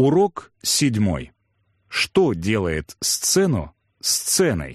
Урок седьмой. Что делает сцену сценой?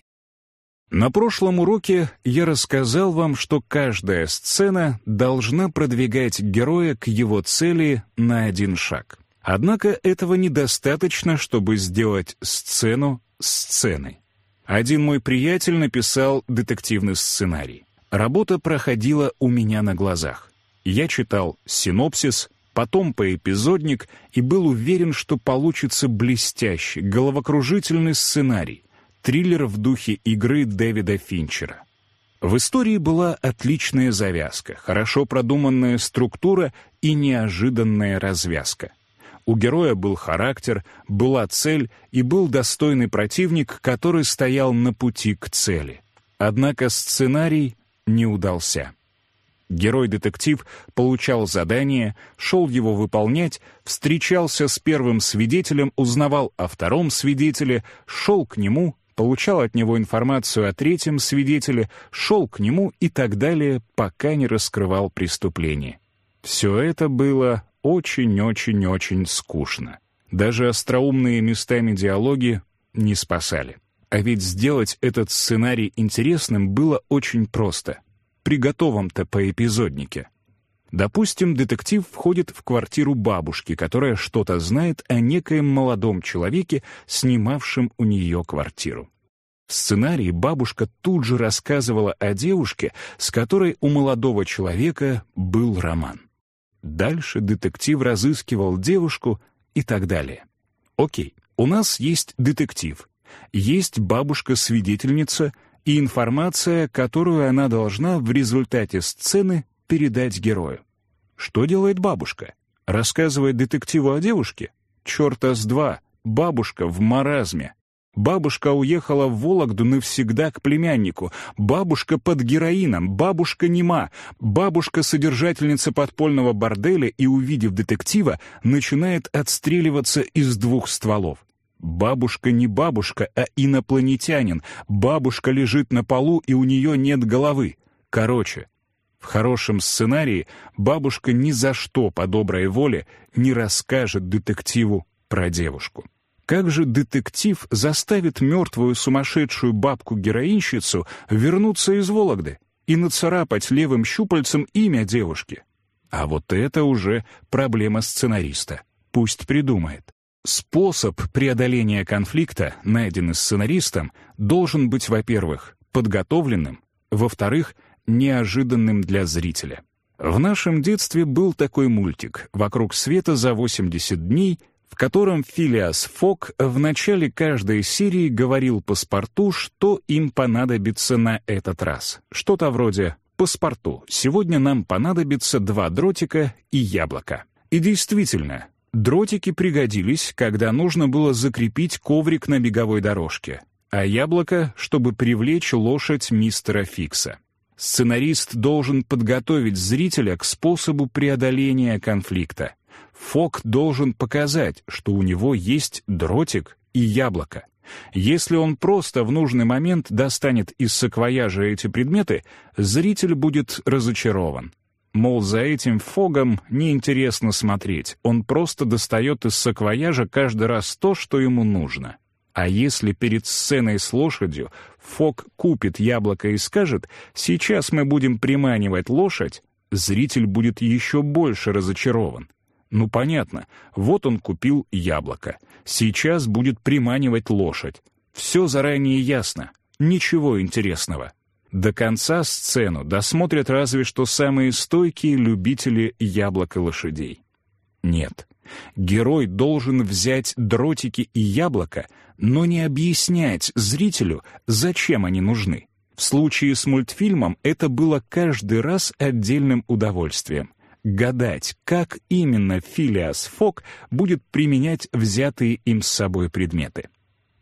На прошлом уроке я рассказал вам, что каждая сцена должна продвигать героя к его цели на один шаг. Однако этого недостаточно, чтобы сделать сцену сценой. Один мой приятель написал детективный сценарий. Работа проходила у меня на глазах. Я читал синопсис, потом поэпизодник и был уверен, что получится блестящий, головокружительный сценарий, триллер в духе игры Дэвида Финчера. В истории была отличная завязка, хорошо продуманная структура и неожиданная развязка. У героя был характер, была цель и был достойный противник, который стоял на пути к цели. Однако сценарий не удался. Герой-детектив получал задание, шел его выполнять, встречался с первым свидетелем, узнавал о втором свидетеле, шел к нему, получал от него информацию о третьем свидетеле, шел к нему и так далее, пока не раскрывал преступление. Все это было очень-очень-очень скучно. Даже остроумные местами диалоги не спасали. А ведь сделать этот сценарий интересным было очень просто при готовом-то по эпизоднике. Допустим, детектив входит в квартиру бабушки, которая что-то знает о некоем молодом человеке, снимавшем у нее квартиру. В сценарии бабушка тут же рассказывала о девушке, с которой у молодого человека был роман. Дальше детектив разыскивал девушку и так далее. Окей, у нас есть детектив, есть бабушка-свидетельница и информация, которую она должна в результате сцены передать герою. Что делает бабушка? Рассказывает детективу о девушке? Чёрта с два, бабушка в маразме. Бабушка уехала в Вологду навсегда к племяннику. Бабушка под героином, бабушка нема. Бабушка содержательница подпольного борделя и, увидев детектива, начинает отстреливаться из двух стволов. Бабушка не бабушка, а инопланетянин. Бабушка лежит на полу, и у нее нет головы. Короче, в хорошем сценарии бабушка ни за что по доброй воле не расскажет детективу про девушку. Как же детектив заставит мертвую сумасшедшую бабку-героинщицу вернуться из Вологды и нацарапать левым щупальцем имя девушки? А вот это уже проблема сценариста. Пусть придумает. Способ преодоления конфликта, найденный сценаристом, должен быть, во-первых, подготовленным, во-вторых, неожиданным для зрителя. В нашем детстве был такой мультик «Вокруг света за 80 дней», в котором Филиас Фок в начале каждой серии говорил паспорту, что им понадобится на этот раз. Что-то вроде «Паспорту, сегодня нам понадобится два дротика и яблоко». И действительно, Дротики пригодились, когда нужно было закрепить коврик на беговой дорожке, а яблоко, чтобы привлечь лошадь мистера Фикса. Сценарист должен подготовить зрителя к способу преодоления конфликта. Фок должен показать, что у него есть дротик и яблоко. Если он просто в нужный момент достанет из саквояжа эти предметы, зритель будет разочарован. Мол, за этим фогом неинтересно смотреть, он просто достает из саквояжа каждый раз то, что ему нужно. А если перед сценой с лошадью Фог купит яблоко и скажет «сейчас мы будем приманивать лошадь», зритель будет еще больше разочарован. Ну понятно, вот он купил яблоко, сейчас будет приманивать лошадь. Все заранее ясно, ничего интересного. До конца сцену досмотрят разве что самые стойкие любители яблок и лошадей. Нет. Герой должен взять дротики и яблоко, но не объяснять зрителю, зачем они нужны. В случае с мультфильмом это было каждый раз отдельным удовольствием. Гадать, как именно Филиас Фок будет применять взятые им с собой предметы.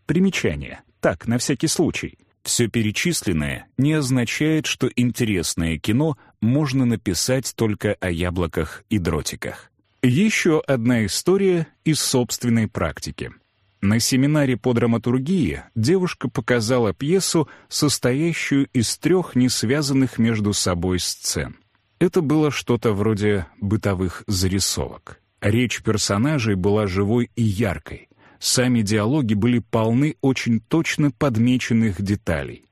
Примечание. Так, на всякий случай. Все перечисленное не означает, что интересное кино можно написать только о яблоках и дротиках. Еще одна история из собственной практики. На семинаре по драматургии девушка показала пьесу, состоящую из трех несвязанных между собой сцен. Это было что-то вроде бытовых зарисовок. Речь персонажей была живой и яркой. Сами диалоги были полны очень точно подмеченных деталей.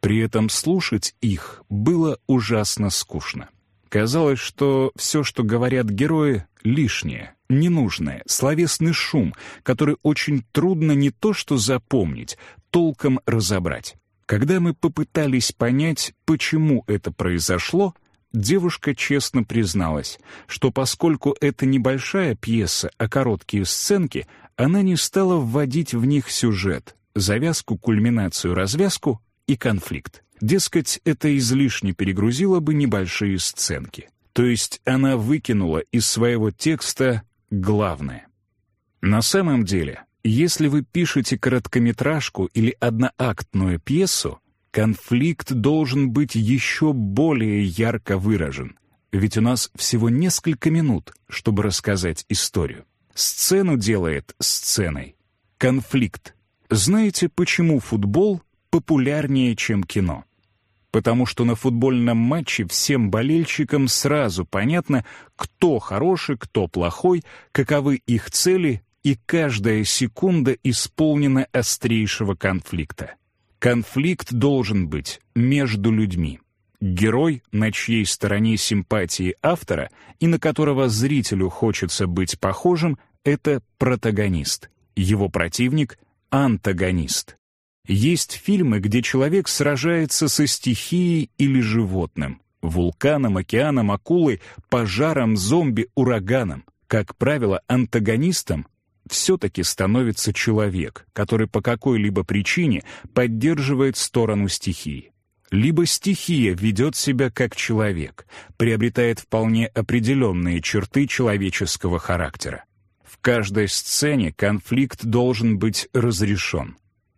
При этом слушать их было ужасно скучно. Казалось, что все, что говорят герои, лишнее, ненужное, словесный шум, который очень трудно не то что запомнить, толком разобрать. Когда мы попытались понять, почему это произошло, девушка честно призналась, что поскольку это небольшая пьеса, а короткие сценки, она не стала вводить в них сюжет, завязку, кульминацию, развязку и конфликт. Дескать, это излишне перегрузило бы небольшие сценки. То есть она выкинула из своего текста главное. На самом деле, если вы пишете короткометражку или одноактную пьесу, конфликт должен быть еще более ярко выражен, ведь у нас всего несколько минут, чтобы рассказать историю. Сцену делает сценой. Конфликт. Знаете, почему футбол популярнее, чем кино? потому что на футбольном матче всем болельщикам сразу понятно, кто хороший, кто плохой, каковы их цели, и каждая секунда исполнена острейшего конфликта. Конфликт должен быть между людьми. Герой, на чьей стороне симпатии автора и на которого зрителю хочется быть похожим, это протагонист. Его противник — антагонист. Есть фильмы, где человек сражается со стихией или животным. Вулканом, океаном, акулой, пожаром, зомби, ураганом. Как правило, антагонистом все-таки становится человек, который по какой-либо причине поддерживает сторону стихии. Либо стихия ведет себя как человек, приобретает вполне определенные черты человеческого характера. В каждой сцене конфликт должен быть разрешен.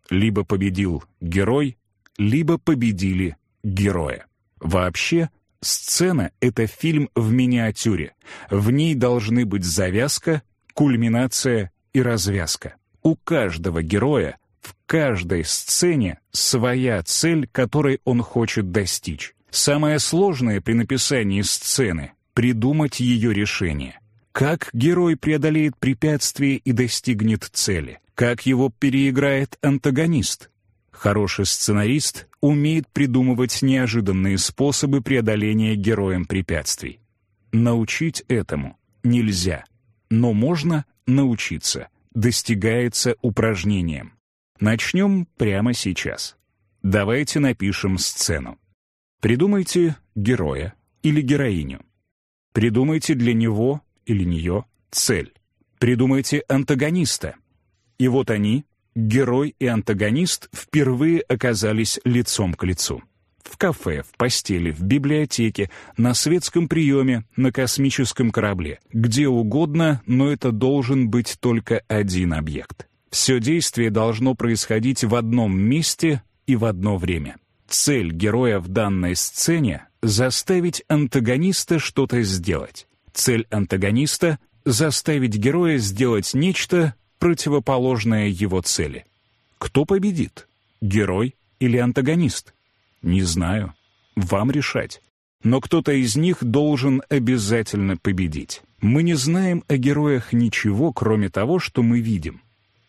Либо победил герой, либо победили героя. Вообще, сцена — это фильм в миниатюре. В ней должны быть завязка, кульминация и развязка. У каждого героя в каждой сцене своя цель, которой он хочет достичь. Самое сложное при написании сцены — придумать ее решение. Как герой преодолеет препятствие и достигнет цели? Как его переиграет антагонист? Хороший сценарист умеет придумывать неожиданные способы преодоления героем препятствий. Научить этому нельзя, но можно научиться. Достигается упражнением. Начнем прямо сейчас. Давайте напишем сцену. Придумайте героя или героиню. Придумайте для него или нее цель. Придумайте антагониста — и вот они, герой и антагонист, впервые оказались лицом к лицу. В кафе, в постели, в библиотеке, на светском приеме, на космическом корабле. Где угодно, но это должен быть только один объект. Все действие должно происходить в одном месте и в одно время. Цель героя в данной сцене — заставить антагониста что-то сделать. Цель антагониста — заставить героя сделать нечто, противоположное его цели. Кто победит? Герой или антагонист? Не знаю. Вам решать. Но кто-то из них должен обязательно победить. Мы не знаем о героях ничего, кроме того, что мы видим.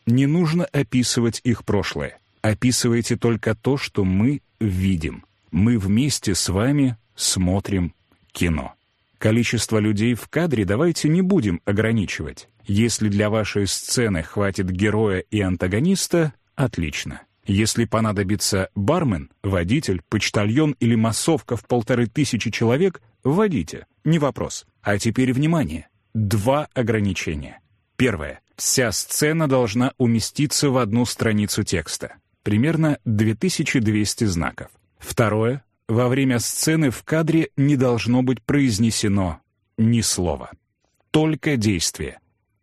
Не нужно описывать их прошлое. Описывайте только то, что мы видим. Мы вместе с вами смотрим кино. Количество людей в кадре давайте не будем ограничивать. Если для вашей сцены хватит героя и антагониста, отлично. Если понадобится бармен, водитель, почтальон или массовка в полторы тысячи человек, вводите, не вопрос. А теперь внимание. Два ограничения. Первое. Вся сцена должна уместиться в одну страницу текста. Примерно 2200 знаков. Второе. Во время сцены в кадре не должно быть произнесено ни слова. Только действие.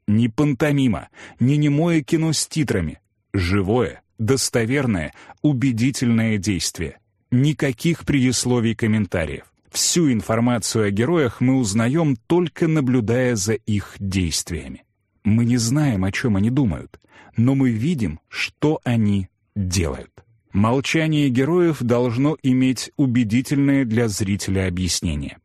Ни пантомима, ни немое кино с титрами. Живое, достоверное, убедительное действие. Никаких предисловий комментариев. Всю информацию о героях мы узнаем, только наблюдая за их действиями. Мы не знаем, о чем они думают, но мы видим, что они делают. Молчание героев должно иметь убедительное для зрителя объяснение.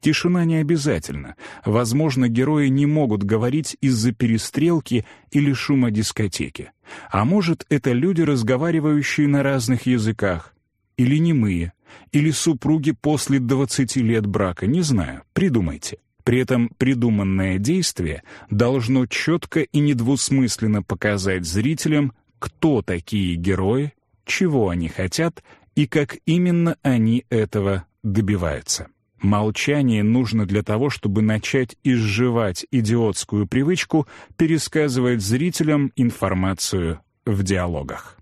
Тишина не обязательно. Возможно, герои не могут говорить из-за перестрелки или шума дискотеки. А может, это люди, разговаривающие на разных языках. Или немые. Или супруги после 20 лет брака, не знаю. Придумайте. При этом придуманное действие должно четко и недвусмысленно показать зрителям, кто такие герои, чего они хотят и как именно они этого добиваются. Молчание нужно для того, чтобы начать изживать идиотскую привычку пересказывать зрителям информацию в диалогах.